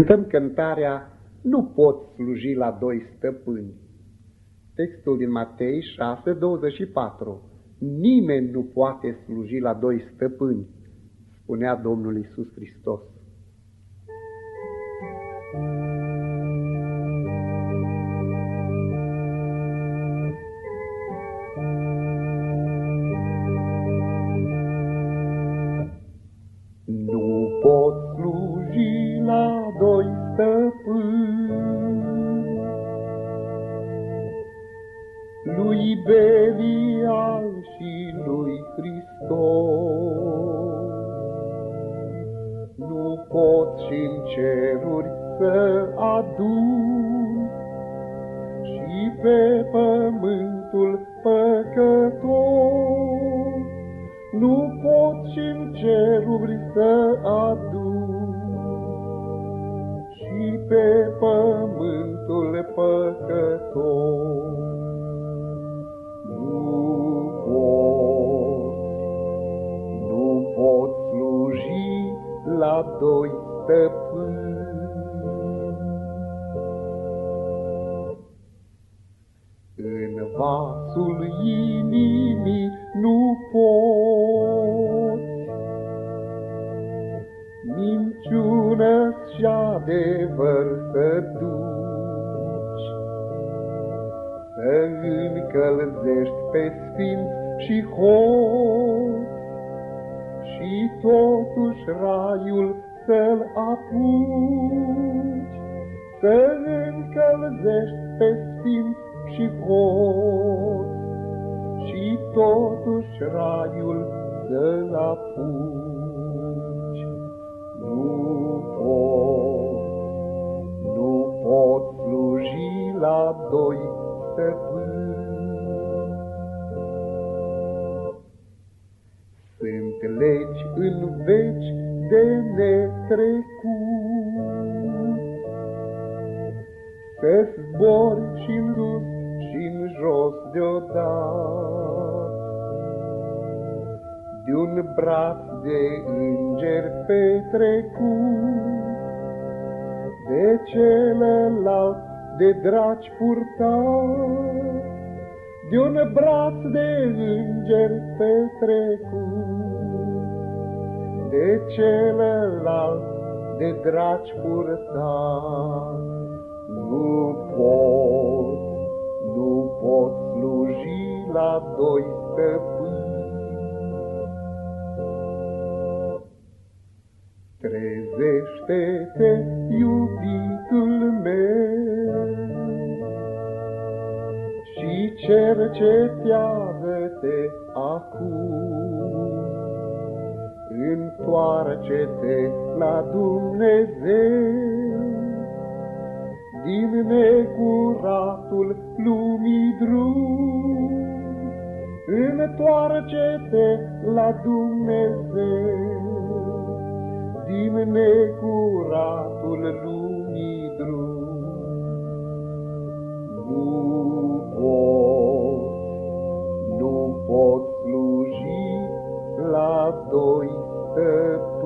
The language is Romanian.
Cântăm cântarea Nu pot sluji la doi stăpâni. Textul din Matei 6, 24. Nimeni nu poate sluji la doi stăpâni, spunea Domnul Isus Hristos. Lui Belial și lui Hristos. Nu pot și în ceruri să adun și pe pământul păcătos. Nu pot și în ceruri să adun și pe pământul la doi stăpâni. În vasul inimii nu poți minciună și adevăr să duci, să încălzești pe sfinți și hoți, și totuși raiul să-l apuci, să încălzești pe sfinți și hoți, și totuși raiul să-l apuci. Nu pot, nu pot sluji la doi stăpâni. Sunt legi în veci de netrecut, Să zbori și-n sus și-n jos deodată, De-un braț de înger petrecut, De celălalt de draci purtat, De-un braț de înger petrecut, De celălalt de draci purtat. Nu pot, nu pot sluji la doi stăpâni. Trezește-te, iubitul meu, Și cercetează-te acum. Întoarce-te la Dumnezeu, din necuratul lumii drum. Întoarce-te la Dumnezeu, doi stăpâni.